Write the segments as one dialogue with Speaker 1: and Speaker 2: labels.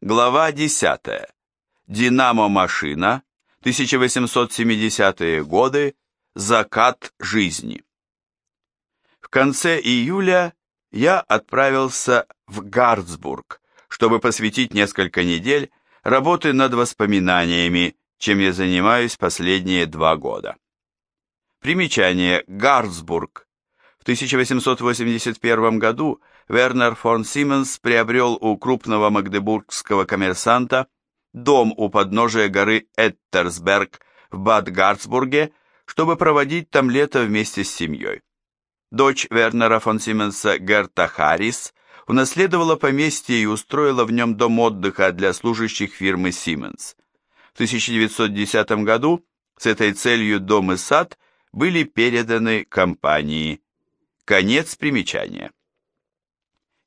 Speaker 1: Глава 10. Динамо-машина. 1870-е годы. Закат жизни. В конце июля я отправился в Гарцбург, чтобы посвятить несколько недель работы над воспоминаниями, чем я занимаюсь последние два года. Примечание. Гарцбург. В 1881 году Вернер фон Сименс приобрел у крупного магдебургского коммерсанта дом у подножия горы Эттерсберг в Бад-Гарцбурге, чтобы проводить там лето вместе с семьей. Дочь Вернера фон Сименса Герта Харрис унаследовала поместье и устроила в нем дом отдыха для служащих фирмы Siemens. В 1910 году с этой целью дом и сад были переданы компании. Конец примечания.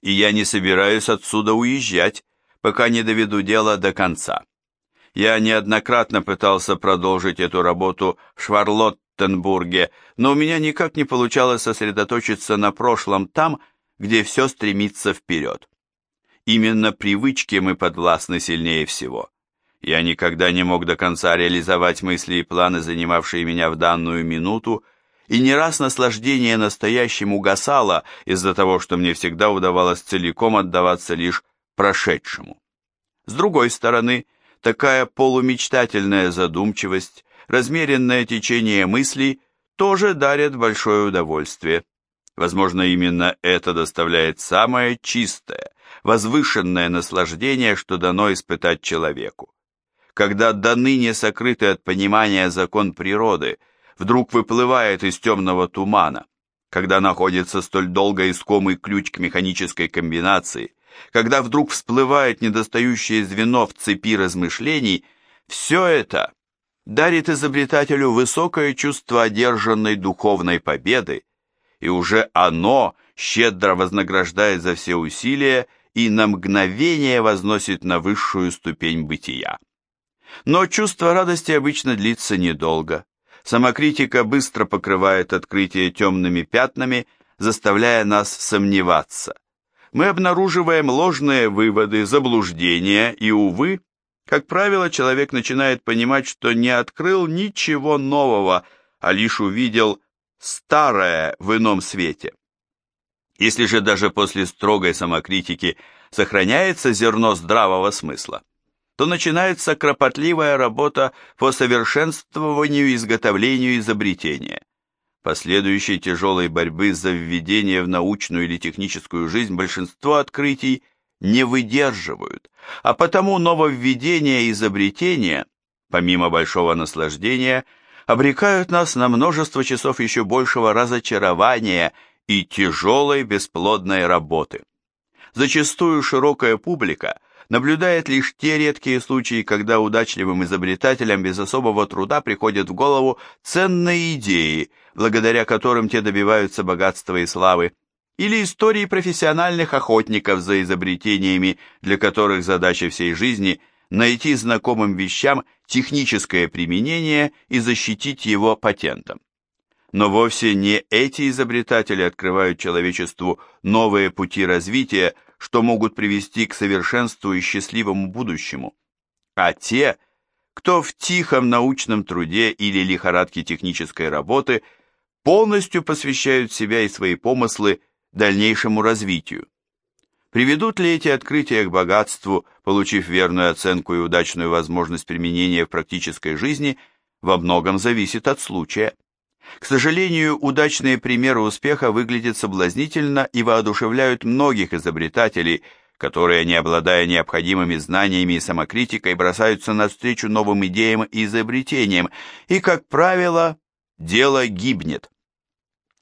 Speaker 1: И я не собираюсь отсюда уезжать, пока не доведу дело до конца. Я неоднократно пытался продолжить эту работу в Шварлоттенбурге, но у меня никак не получалось сосредоточиться на прошлом там, где все стремится вперед. Именно привычки мы подвластны сильнее всего. Я никогда не мог до конца реализовать мысли и планы, занимавшие меня в данную минуту, и не раз наслаждение настоящим угасало из-за того, что мне всегда удавалось целиком отдаваться лишь прошедшему. С другой стороны, такая полумечтательная задумчивость, размеренное течение мыслей тоже дарят большое удовольствие. Возможно, именно это доставляет самое чистое, возвышенное наслаждение, что дано испытать человеку. Когда до ныне сокрытый от понимания закон природы – вдруг выплывает из темного тумана, когда находится столь долго искомый ключ к механической комбинации, когда вдруг всплывает недостающее звено в цепи размышлений, все это дарит изобретателю высокое чувство одержанной духовной победы, и уже оно щедро вознаграждает за все усилия и на мгновение возносит на высшую ступень бытия. Но чувство радости обычно длится недолго. Самокритика быстро покрывает открытие темными пятнами, заставляя нас сомневаться. Мы обнаруживаем ложные выводы, заблуждения, и, увы, как правило, человек начинает понимать, что не открыл ничего нового, а лишь увидел старое в ином свете. Если же даже после строгой самокритики сохраняется зерно здравого смысла, то начинается кропотливая работа по совершенствованию и изготовлению изобретения. Последующей тяжелой борьбы за введение в научную или техническую жизнь большинство открытий не выдерживают, а потому нововведения и изобретения, помимо большого наслаждения, обрекают нас на множество часов еще большего разочарования и тяжелой бесплодной работы. Зачастую широкая публика – наблюдает лишь те редкие случаи, когда удачливым изобретателям без особого труда приходят в голову ценные идеи, благодаря которым те добиваются богатства и славы, или истории профессиональных охотников за изобретениями, для которых задача всей жизни – найти знакомым вещам техническое применение и защитить его патентом. Но вовсе не эти изобретатели открывают человечеству новые пути развития, что могут привести к совершенству и счастливому будущему, а те, кто в тихом научном труде или лихорадке технической работы полностью посвящают себя и свои помыслы дальнейшему развитию. Приведут ли эти открытия к богатству, получив верную оценку и удачную возможность применения в практической жизни, во многом зависит от случая. К сожалению, удачные примеры успеха выглядят соблазнительно и воодушевляют многих изобретателей, которые, не обладая необходимыми знаниями и самокритикой, бросаются навстречу новым идеям и изобретениям, и, как правило, дело гибнет.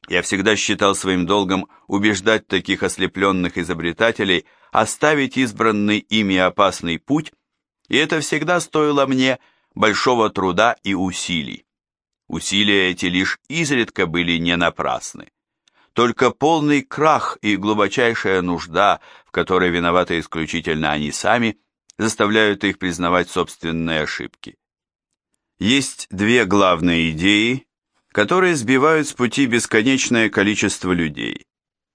Speaker 1: Я всегда считал своим долгом убеждать таких ослепленных изобретателей оставить избранный ими опасный путь, и это всегда стоило мне большого труда и усилий. Усилия эти лишь изредка были не напрасны. Только полный крах и глубочайшая нужда, в которой виноваты исключительно они сами, заставляют их признавать собственные ошибки. Есть две главные идеи, которые сбивают с пути бесконечное количество людей,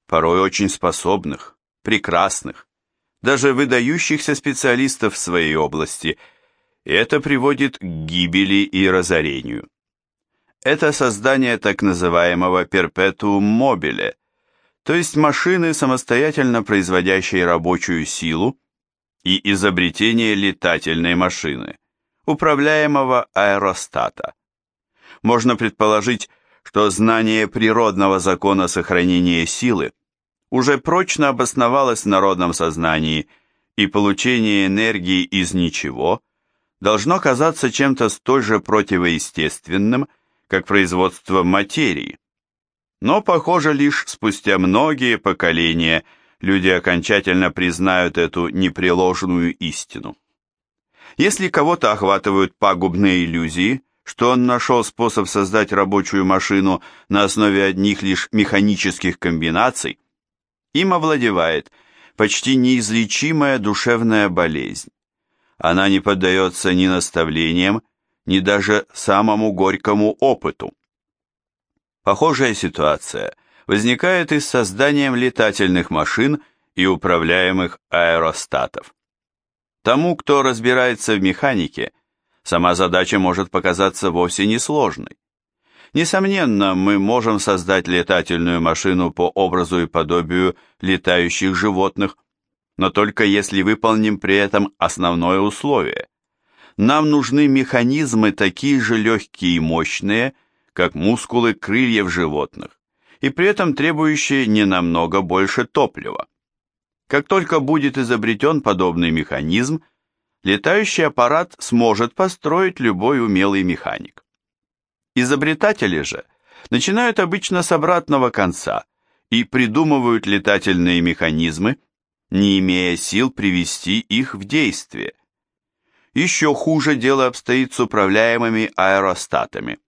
Speaker 1: порой очень способных, прекрасных, даже выдающихся специалистов в своей области, и это приводит к гибели и разорению. Это создание так называемого перпетуум мобиле, то есть машины, самостоятельно производящей рабочую силу, и изобретение летательной машины, управляемого аэростата. Можно предположить, что знание природного закона сохранения силы уже прочно обосновалось в народном сознании, и получение энергии из ничего должно казаться чем-то столь же противоестественным, как производство материи. Но, похоже, лишь спустя многие поколения люди окончательно признают эту непреложную истину. Если кого-то охватывают пагубные иллюзии, что он нашел способ создать рабочую машину на основе одних лишь механических комбинаций, им овладевает почти неизлечимая душевная болезнь. Она не поддается ни наставлениям, ни даже самому горькому опыту. Похожая ситуация возникает и с созданием летательных машин и управляемых аэростатов. Тому, кто разбирается в механике, сама задача может показаться вовсе не сложной. Несомненно, мы можем создать летательную машину по образу и подобию летающих животных, но только если выполним при этом основное условие. Нам нужны механизмы такие же легкие и мощные, как мускулы крыльев животных, и при этом требующие не намного больше топлива. Как только будет изобретен подобный механизм, летающий аппарат сможет построить любой умелый механик. Изобретатели же начинают обычно с обратного конца и придумывают летательные механизмы, не имея сил привести их в действие. Еще хуже дело обстоит с управляемыми аэростатами.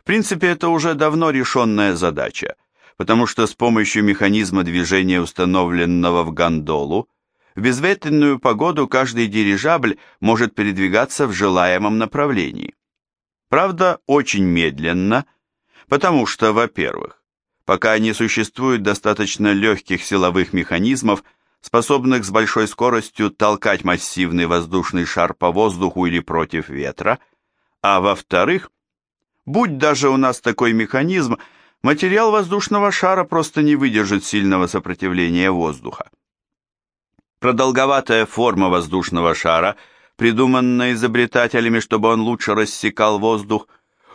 Speaker 1: В принципе, это уже давно решенная задача – потому что с помощью механизма движения, установленного в гондолу, в безветренную погоду каждый дирижабль может передвигаться в желаемом направлении. Правда, очень медленно, потому что, во-первых, пока не существует достаточно легких силовых механизмов, способных с большой скоростью толкать массивный воздушный шар по воздуху или против ветра, а во-вторых, будь даже у нас такой механизм, материал воздушного шара просто не выдержит сильного сопротивления воздуха. Продолговатая форма воздушного шара, придуманная изобретателями, чтобы он лучше рассекал воздух,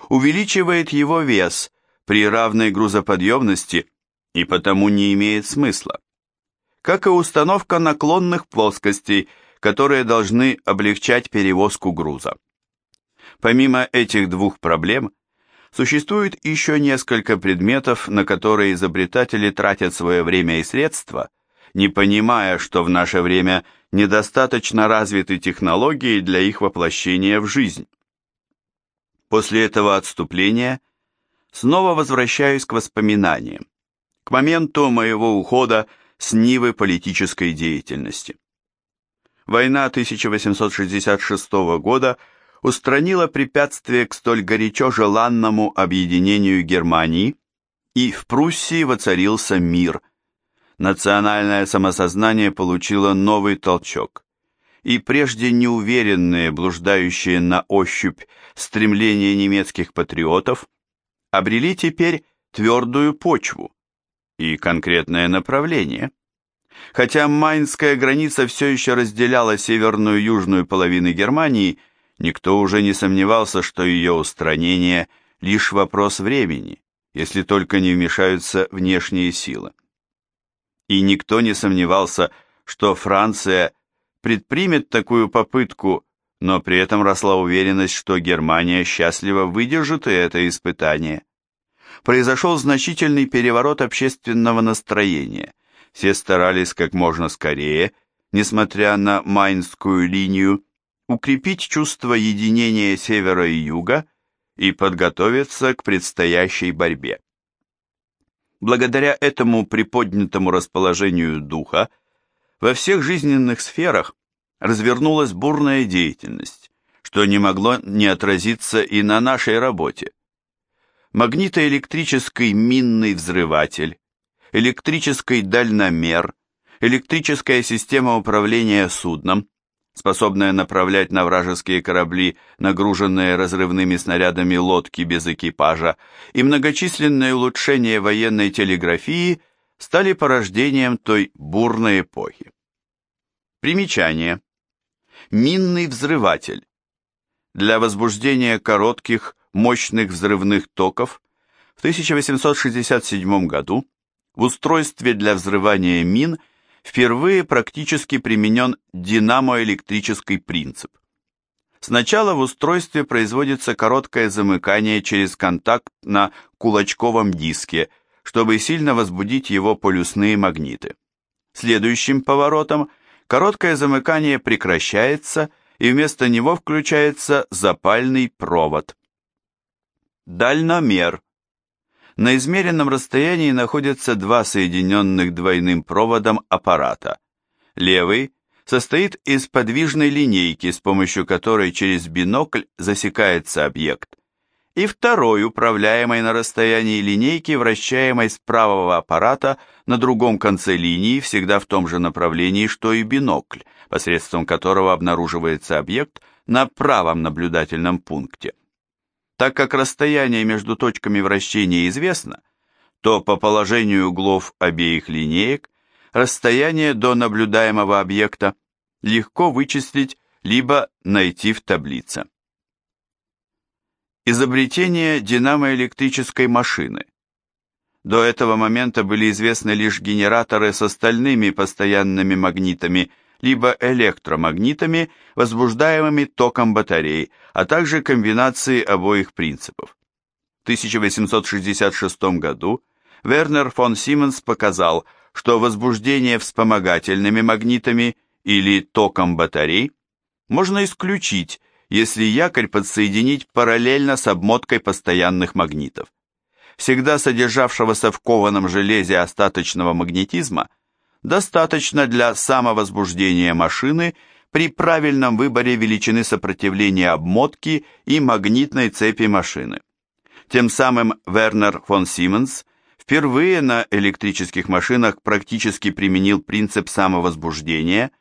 Speaker 1: увеличивает его вес при равной грузоподъемности и потому не имеет смысла. Как и установка наклонных плоскостей, которые должны облегчать перевозку груза. Помимо этих двух проблем, Существует еще несколько предметов, на которые изобретатели тратят свое время и средства, не понимая, что в наше время недостаточно развиты технологии для их воплощения в жизнь. После этого отступления снова возвращаюсь к воспоминаниям, к моменту моего ухода с нивы политической деятельности. Война 1866 года – устранила препятствие к столь горячо желанному объединению Германии, и в Пруссии воцарился мир. Национальное самосознание получило новый толчок, и прежде неуверенные, блуждающие на ощупь стремления немецких патриотов обрели теперь твердую почву и конкретное направление. Хотя Майнская граница все еще разделяла северную и южную половины Германии – Никто уже не сомневался, что ее устранение – лишь вопрос времени, если только не вмешаются внешние силы. И никто не сомневался, что Франция предпримет такую попытку, но при этом росла уверенность, что Германия счастливо выдержит и это испытание. Произошел значительный переворот общественного настроения. Все старались как можно скорее, несмотря на Майнскую линию, укрепить чувство единения севера и юга и подготовиться к предстоящей борьбе. Благодаря этому приподнятому расположению духа во всех жизненных сферах развернулась бурная деятельность, что не могло не отразиться и на нашей работе. Магнитоэлектрический минный взрыватель, электрический дальномер, электрическая система управления судном, способная направлять на вражеские корабли нагруженные разрывными снарядами лодки без экипажа, и многочисленные улучшения военной телеграфии стали порождением той бурной эпохи. Примечание. Минный взрыватель. Для возбуждения коротких, мощных взрывных токов в 1867 году в устройстве для взрывания мин – впервые практически применен динамоэлектрический принцип. Сначала в устройстве производится короткое замыкание через контакт на кулачковом диске, чтобы сильно возбудить его полюсные магниты. Следующим поворотом короткое замыкание прекращается, и вместо него включается запальный провод. Дальномер на измеренном расстоянии находятся два соединенных двойным проводом аппарата. Левый состоит из подвижной линейки, с помощью которой через бинокль засекается объект, и второй, управляемой на расстоянии линейки, вращаемой с правого аппарата на другом конце линии, всегда в том же направлении, что и бинокль, посредством которого обнаруживается объект на правом наблюдательном пункте. Так как расстояние между точками вращения известно, то по положению углов обеих линеек расстояние до наблюдаемого объекта легко вычислить либо найти в таблице. Изобретение динамоэлектрической машины. До этого момента были известны лишь генераторы с остальными постоянными магнитами – либо электромагнитами, возбуждаемыми током батарей, а также комбинации обоих принципов. В 1866 году Вернер фон Сименс показал, что возбуждение вспомогательными магнитами или током батарей можно исключить, если якорь подсоединить параллельно с обмоткой постоянных магнитов. Всегда содержавшегося в кованом железе остаточного магнетизма – достаточно для самовозбуждения машины при правильном выборе величины сопротивления обмотки и магнитной цепи машины. Тем самым Вернер фон Сименс впервые на электрических машинах практически применил принцип самовозбуждения,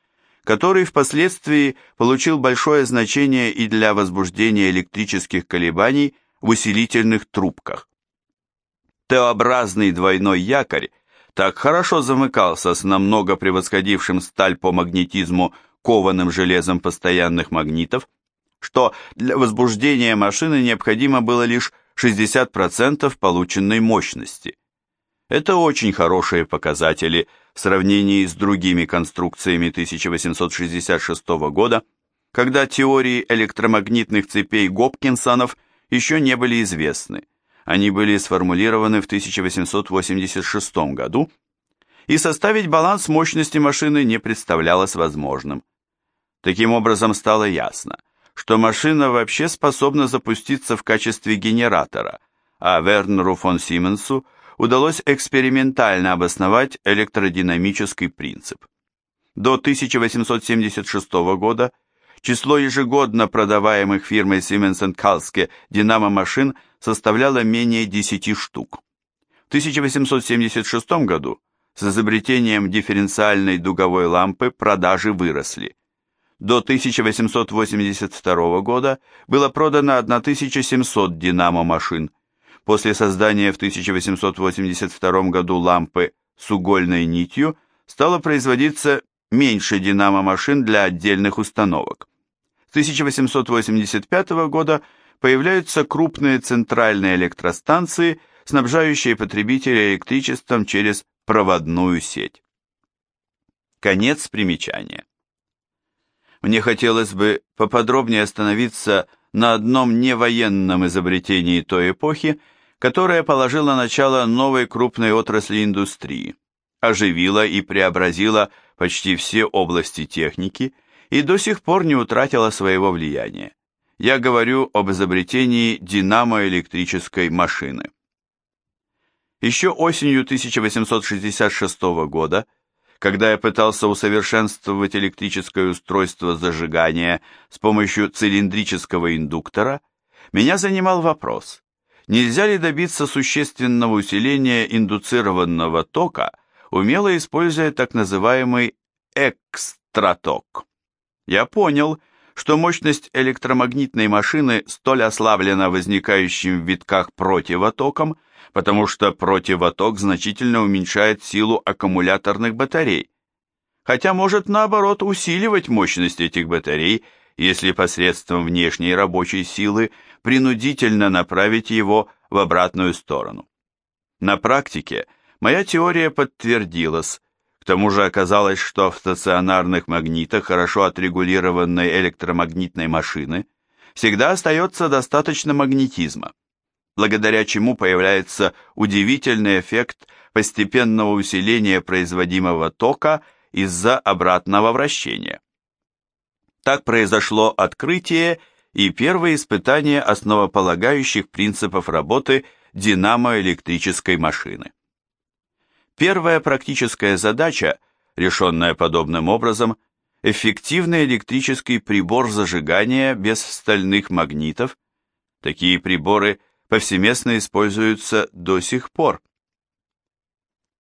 Speaker 1: который впоследствии получил большое значение и для возбуждения электрических колебаний в усилительных трубках. Т-образный двойной якорь – так хорошо замыкался с намного превосходившим сталь по магнетизму кованым железом постоянных магнитов, что для возбуждения машины необходимо было лишь 60% полученной мощности. Это очень хорошие показатели в сравнении с другими конструкциями 1866 года, когда теории электромагнитных цепей Гопкинсонов еще не были известны. Они были сформулированы в 1886 году, и составить баланс мощности машины не представлялось возможным. Таким образом стало ясно, что машина вообще способна запуститься в качестве генератора, а Вернеру фон Сименсу удалось экспериментально обосновать электродинамический принцип. До 1876 года число ежегодно продаваемых фирмой Siemens Калске динамо-машин – составляла менее 10 штук. В 1876 году с изобретением дифференциальной дуговой лампы продажи выросли. До 1882 года было продано 1700 динамо-машин. После создания в 1882 году лампы с угольной нитью стало производиться меньше динамо-машин для отдельных установок. С 1885 года появляются крупные центральные электростанции, снабжающие потребителей электричеством через проводную сеть. Конец примечания. Мне хотелось бы поподробнее остановиться на одном невоенном изобретении той эпохи, которое положило начало новой крупной отрасли индустрии, оживило и преобразило почти все области техники и до сих пор не утратило своего влияния я говорю об изобретении динамоэлектрической машины. Еще осенью 1866 года, когда я пытался усовершенствовать электрическое устройство зажигания с помощью цилиндрического индуктора, меня занимал вопрос, нельзя ли добиться существенного усиления индуцированного тока, умело используя так называемый экстраток. Я понял, что мощность электромагнитной машины столь ослаблена возникающим в витках противотоком, потому что противоток значительно уменьшает силу аккумуляторных батарей, хотя может наоборот усиливать мощность этих батарей, если посредством внешней рабочей силы принудительно направить его в обратную сторону. На практике моя теория подтвердилась, к тому же оказалось, что в стационарных магнитах хорошо отрегулированной электромагнитной машины всегда остается достаточно магнетизма, благодаря чему появляется удивительный эффект постепенного усиления производимого тока из-за обратного вращения. Так произошло открытие и первые испытания основополагающих принципов работы динамоэлектрической машины. Первая практическая задача, решенная подобным образом, эффективный электрический прибор зажигания без стальных магнитов. Такие приборы повсеместно используются до сих пор.